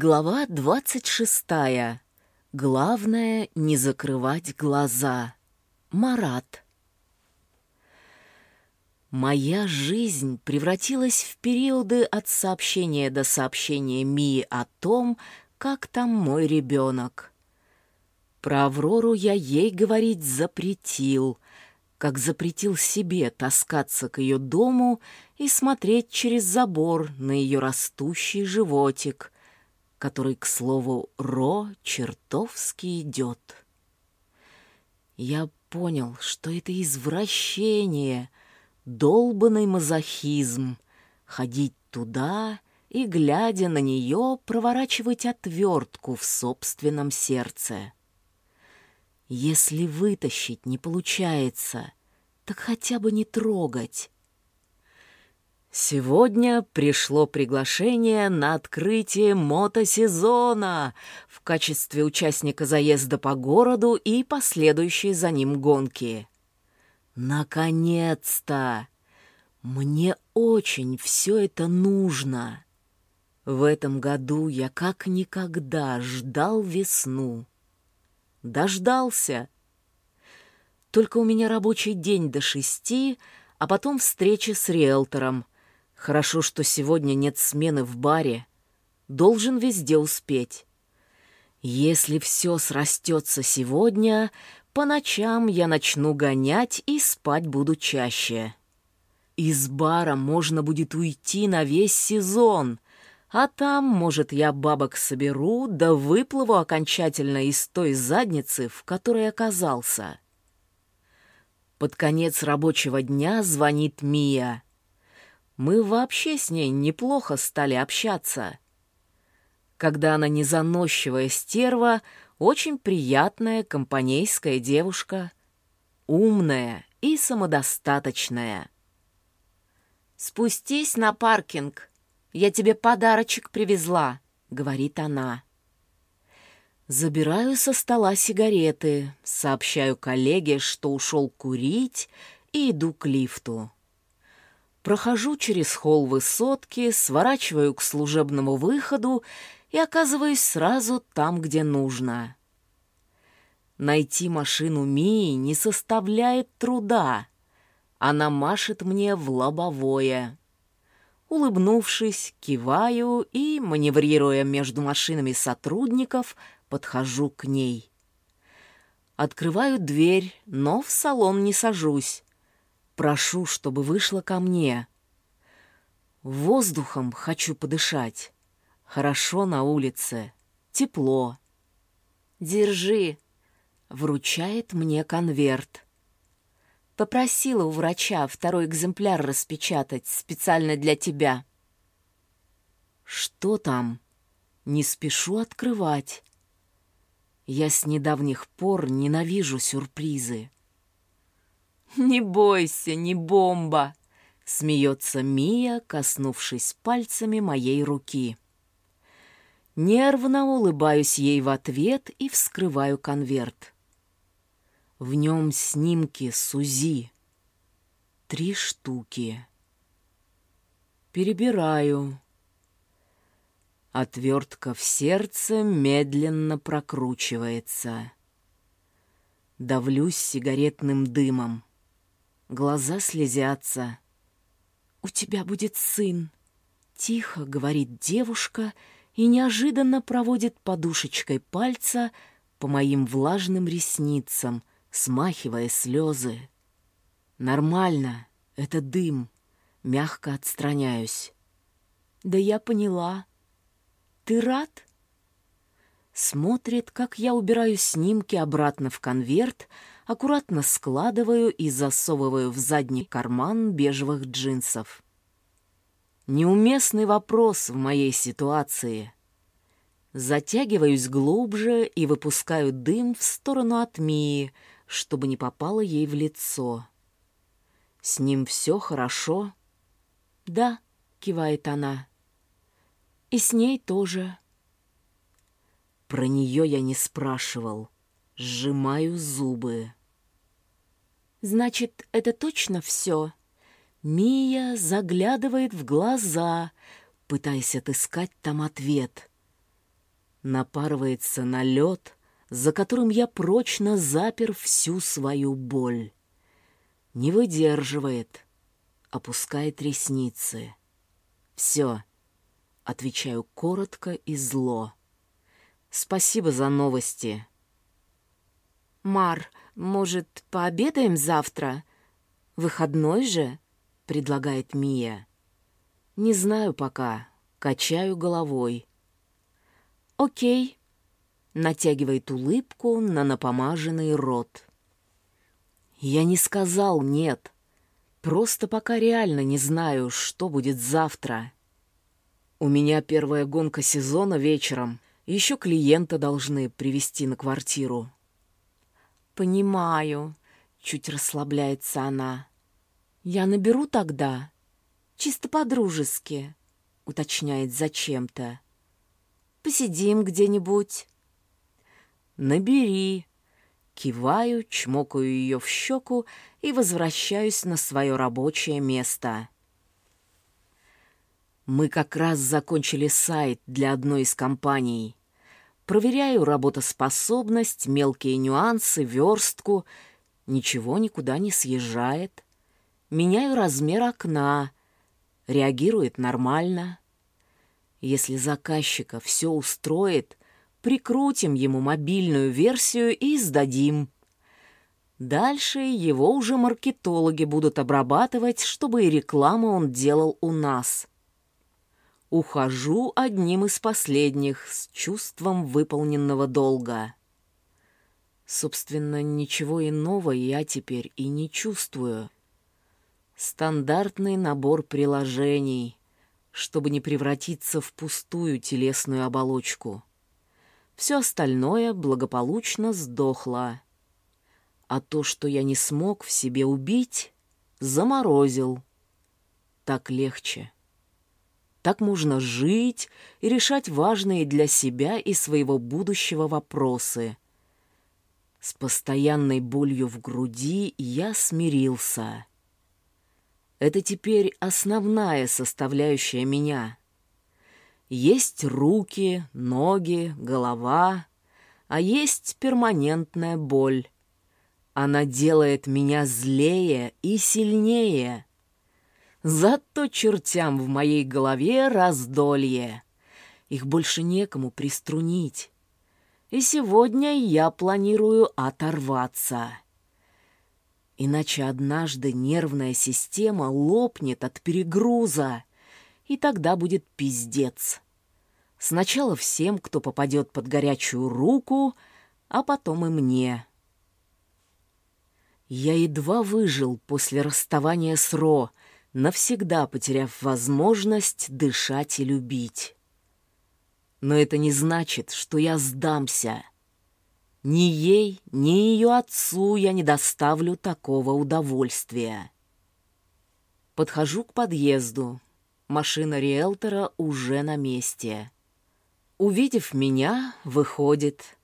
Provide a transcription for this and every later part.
Глава двадцать шестая. Главное — не закрывать глаза. Марат. Моя жизнь превратилась в периоды от сообщения до сообщения Мии о том, как там мой ребенок. Про Аврору я ей говорить запретил, как запретил себе таскаться к ее дому и смотреть через забор на ее растущий животик — который, к слову, Ро чертовски идет. Я понял, что это извращение, долбанный мазохизм, ходить туда и, глядя на нее, проворачивать отвертку в собственном сердце. Если вытащить не получается, так хотя бы не трогать, Сегодня пришло приглашение на открытие мотосезона в качестве участника заезда по городу и последующей за ним гонки. Наконец-то! Мне очень все это нужно. В этом году я как никогда ждал весну. Дождался. Только у меня рабочий день до шести, а потом встреча с риэлтором — Хорошо, что сегодня нет смены в баре. Должен везде успеть. Если все срастется сегодня, по ночам я начну гонять и спать буду чаще. Из бара можно будет уйти на весь сезон, а там, может, я бабок соберу, да выплыву окончательно из той задницы, в которой оказался. Под конец рабочего дня звонит Мия — мы вообще с ней неплохо стали общаться. Когда она не заносчивая стерва, очень приятная компанейская девушка, умная и самодостаточная. «Спустись на паркинг, я тебе подарочек привезла», — говорит она. Забираю со стола сигареты, сообщаю коллеге, что ушел курить, и иду к лифту. Прохожу через холл высотки, сворачиваю к служебному выходу и оказываюсь сразу там, где нужно. Найти машину Мии не составляет труда. Она машет мне в лобовое. Улыбнувшись, киваю и, маневрируя между машинами сотрудников, подхожу к ней. Открываю дверь, но в салон не сажусь. Прошу, чтобы вышла ко мне. Воздухом хочу подышать. Хорошо на улице. Тепло. Держи. Вручает мне конверт. Попросила у врача второй экземпляр распечатать специально для тебя. Что там? Не спешу открывать. Я с недавних пор ненавижу сюрпризы. «Не бойся, не бомба!» — смеется Мия, коснувшись пальцами моей руки. Нервно улыбаюсь ей в ответ и вскрываю конверт. В нем снимки Сузи. Три штуки. Перебираю. Отвертка в сердце медленно прокручивается. Давлюсь сигаретным дымом. Глаза слезятся. «У тебя будет сын», — тихо говорит девушка и неожиданно проводит подушечкой пальца по моим влажным ресницам, смахивая слезы. «Нормально, это дым», — мягко отстраняюсь. «Да я поняла. Ты рад?» Смотрит, как я убираю снимки обратно в конверт, аккуратно складываю и засовываю в задний карман бежевых джинсов. Неуместный вопрос в моей ситуации. Затягиваюсь глубже и выпускаю дым в сторону от Мии, чтобы не попало ей в лицо. «С ним все хорошо?» «Да», — кивает она. «И с ней тоже». Про нее я не спрашивал. Сжимаю зубы. Значит, это точно все? Мия заглядывает в глаза, пытаясь отыскать там ответ. Напарывается на лед, за которым я прочно запер всю свою боль. Не выдерживает, опускает ресницы. Все, отвечаю коротко и зло. Спасибо за новости. Мар, может, пообедаем завтра? Выходной же, предлагает Мия. Не знаю пока, качаю головой. Окей, натягивает улыбку на напомаженный рот. Я не сказал «нет». Просто пока реально не знаю, что будет завтра. У меня первая гонка сезона вечером. Еще клиента должны привести на квартиру. «Понимаю», — чуть расслабляется она. «Я наберу тогда. Чисто по-дружески», — уточняет зачем-то. «Посидим где-нибудь». «Набери». Киваю, чмокаю ее в щеку и возвращаюсь на свое рабочее место. Мы как раз закончили сайт для одной из компаний. Проверяю работоспособность, мелкие нюансы, верстку. Ничего никуда не съезжает. Меняю размер окна. Реагирует нормально. Если заказчика все устроит, прикрутим ему мобильную версию и сдадим. Дальше его уже маркетологи будут обрабатывать, чтобы и рекламу он делал у нас. Ухожу одним из последних с чувством выполненного долга. Собственно, ничего иного я теперь и не чувствую. Стандартный набор приложений, чтобы не превратиться в пустую телесную оболочку. Все остальное благополучно сдохло. А то, что я не смог в себе убить, заморозил. Так легче. Так можно жить и решать важные для себя и своего будущего вопросы. С постоянной болью в груди я смирился. Это теперь основная составляющая меня. Есть руки, ноги, голова, а есть перманентная боль. Она делает меня злее и сильнее. Зато чертям в моей голове раздолье. Их больше некому приструнить. И сегодня я планирую оторваться. Иначе однажды нервная система лопнет от перегруза и тогда будет пиздец. Сначала всем, кто попадет под горячую руку, а потом и мне. Я едва выжил после расставания с Ро, навсегда потеряв возможность дышать и любить. Но это не значит, что я сдамся. Ни ей, ни ее отцу я не доставлю такого удовольствия. Подхожу к подъезду, Машина риэлтора уже на месте. Увидев меня, выходит,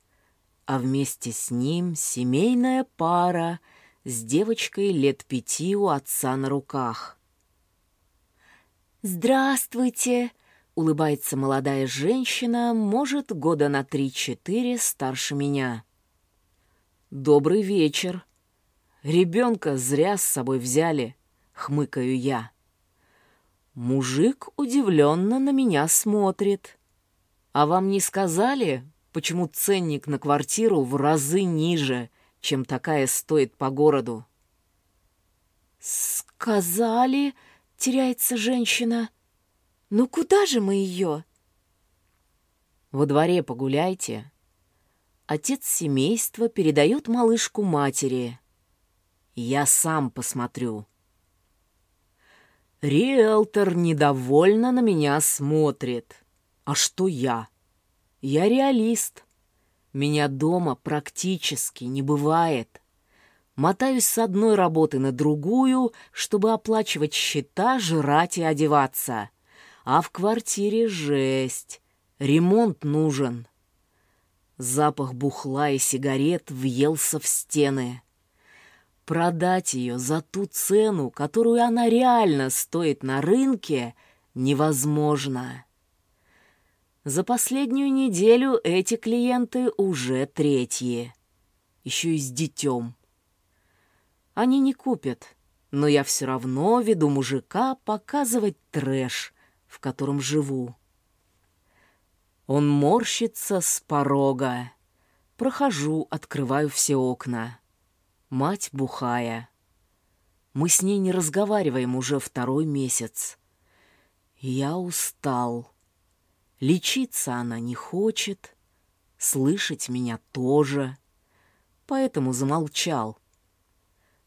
а вместе с ним семейная пара с девочкой лет пяти у отца на руках. «Здравствуйте!» — улыбается молодая женщина, может, года на три-четыре старше меня. «Добрый вечер. Ребенка зря с собой взяли», — хмыкаю я. Мужик удивленно на меня смотрит. А вам не сказали, почему ценник на квартиру в разы ниже, чем такая стоит по городу? «Сказали», — теряется женщина. «Ну куда же мы ее?» «Во дворе погуляйте». Отец семейства передает малышку матери. «Я сам посмотрю». Риэлтор недовольно на меня смотрит. А что я? Я реалист. Меня дома практически не бывает. Мотаюсь с одной работы на другую, чтобы оплачивать счета, жрать и одеваться. А в квартире жесть. Ремонт нужен. Запах бухла и сигарет въелся в стены. Продать ее за ту цену, которую она реально стоит на рынке, невозможно. За последнюю неделю эти клиенты уже третьи. Еще и с детем. Они не купят, но я все равно веду мужика показывать трэш, в котором живу. Он морщится с порога. Прохожу, открываю все окна. Мать бухая. Мы с ней не разговариваем уже второй месяц. Я устал. Лечиться она не хочет, слышать меня тоже, поэтому замолчал.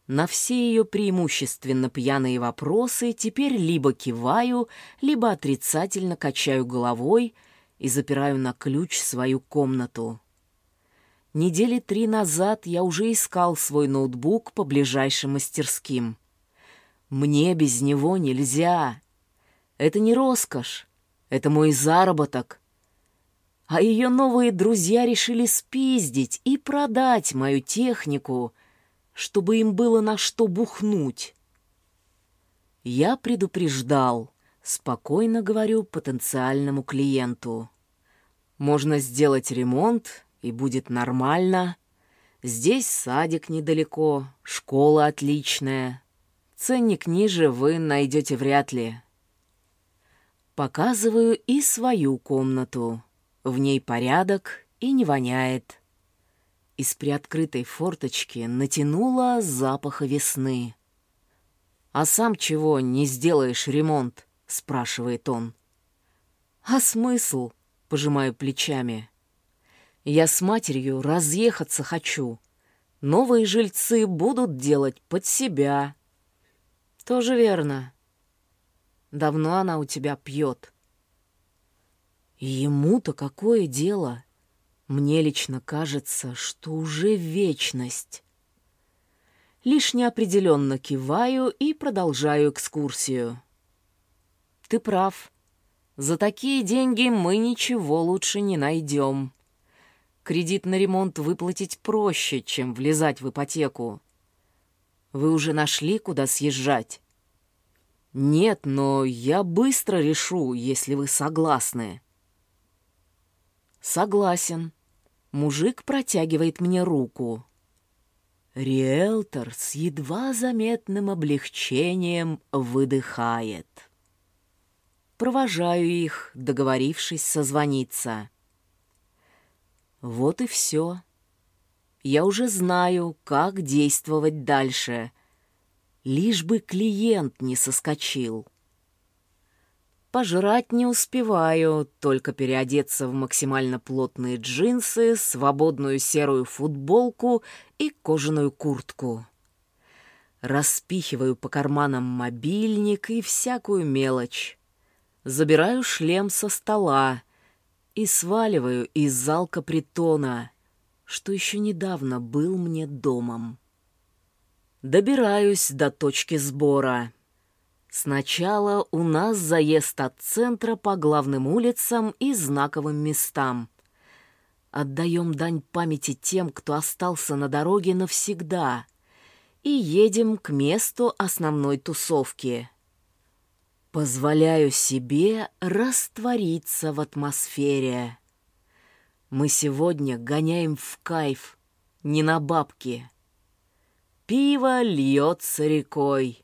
На все ее преимущественно пьяные вопросы теперь либо киваю, либо отрицательно качаю головой и запираю на ключ свою комнату. Недели три назад я уже искал свой ноутбук по ближайшим мастерским. Мне без него нельзя. Это не роскошь. Это мой заработок. А ее новые друзья решили спиздить и продать мою технику, чтобы им было на что бухнуть. Я предупреждал, спокойно говорю потенциальному клиенту. Можно сделать ремонт, и будет нормально. Здесь садик недалеко, школа отличная. Ценник ниже вы найдете вряд ли. Показываю и свою комнату. В ней порядок и не воняет. Из приоткрытой форточки натянула запаха весны. «А сам чего не сделаешь ремонт?» — спрашивает он. «А смысл?» — пожимаю плечами. «Я с матерью разъехаться хочу. Новые жильцы будут делать под себя». «Тоже верно. Давно она у тебя пьет. Ему-то какое дело? Мне лично кажется, что уже вечность. Лишь неопределенно киваю и продолжаю экскурсию. Ты прав. За такие деньги мы ничего лучше не найдем. Кредит на ремонт выплатить проще, чем влезать в ипотеку. Вы уже нашли, куда съезжать? «Нет, но я быстро решу, если вы согласны». «Согласен». Мужик протягивает мне руку. Риэлтор с едва заметным облегчением выдыхает. Провожаю их, договорившись созвониться. Вот и все. Я уже знаю, как действовать дальше — лишь бы клиент не соскочил. Пожрать не успеваю, только переодеться в максимально плотные джинсы, свободную серую футболку и кожаную куртку. Распихиваю по карманам мобильник и всякую мелочь. Забираю шлем со стола и сваливаю из залка притона, что еще недавно был мне домом. Добираюсь до точки сбора. Сначала у нас заезд от центра по главным улицам и знаковым местам. Отдаем дань памяти тем, кто остался на дороге навсегда, и едем к месту основной тусовки. Позволяю себе раствориться в атмосфере. Мы сегодня гоняем в кайф, не на бабки. Пиво льется рекой.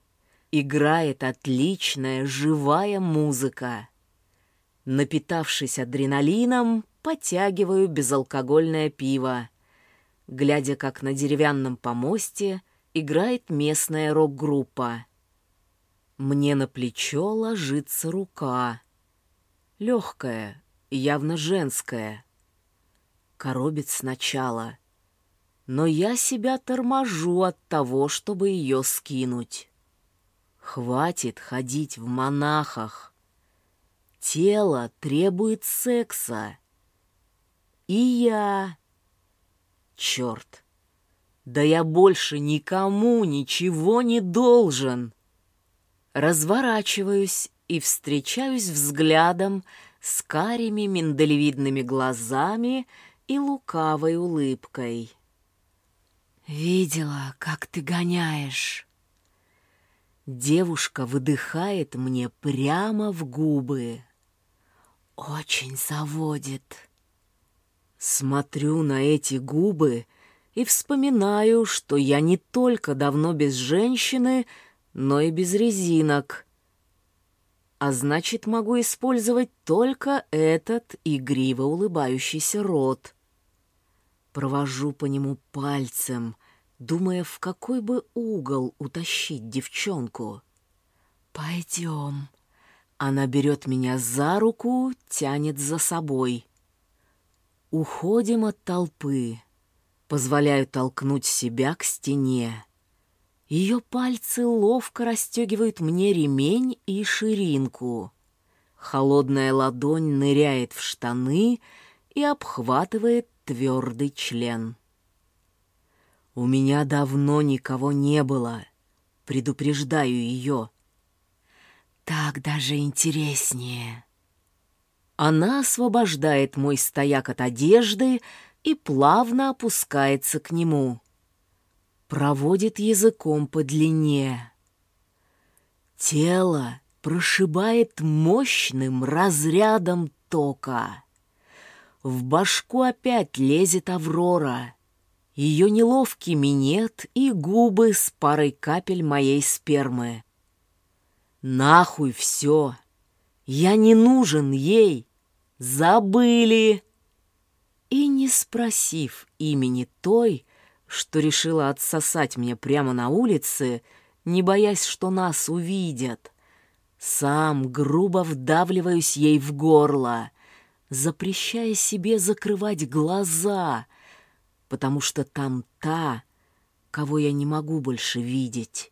Играет отличная живая музыка. Напитавшись адреналином, потягиваю безалкогольное пиво, глядя, как на деревянном помосте играет местная рок-группа. Мне на плечо ложится рука. Легкая, явно женская. Коробит сначала — но я себя торможу от того, чтобы ее скинуть. Хватит ходить в монахах. Тело требует секса. И я... Черт! Да я больше никому ничего не должен. Разворачиваюсь и встречаюсь взглядом с карими миндалевидными глазами и лукавой улыбкой. «Видела, как ты гоняешь». Девушка выдыхает мне прямо в губы. очень заводит. Смотрю на эти губы и вспоминаю, что я не только давно без женщины, но и без резинок. А значит, могу использовать только этот игриво улыбающийся рот. Провожу по нему пальцем, думая, в какой бы угол утащить девчонку. «Пойдем». Она берет меня за руку, тянет за собой. Уходим от толпы. Позволяю толкнуть себя к стене. Ее пальцы ловко расстегивают мне ремень и ширинку. Холодная ладонь ныряет в штаны и обхватывает твердый член. У меня давно никого не было. Предупреждаю ее. Так даже интереснее. Она освобождает мой стояк от одежды и плавно опускается к нему. Проводит языком по длине. Тело прошибает мощным разрядом тока. В башку опять лезет Аврора. Ее неловкий минет и губы с парой капель моей спермы. Нахуй все! Я не нужен ей! Забыли!» И не спросив имени той, что решила отсосать мне прямо на улице, не боясь, что нас увидят, сам грубо вдавливаюсь ей в горло, запрещая себе закрывать глаза, потому что там та, кого я не могу больше видеть.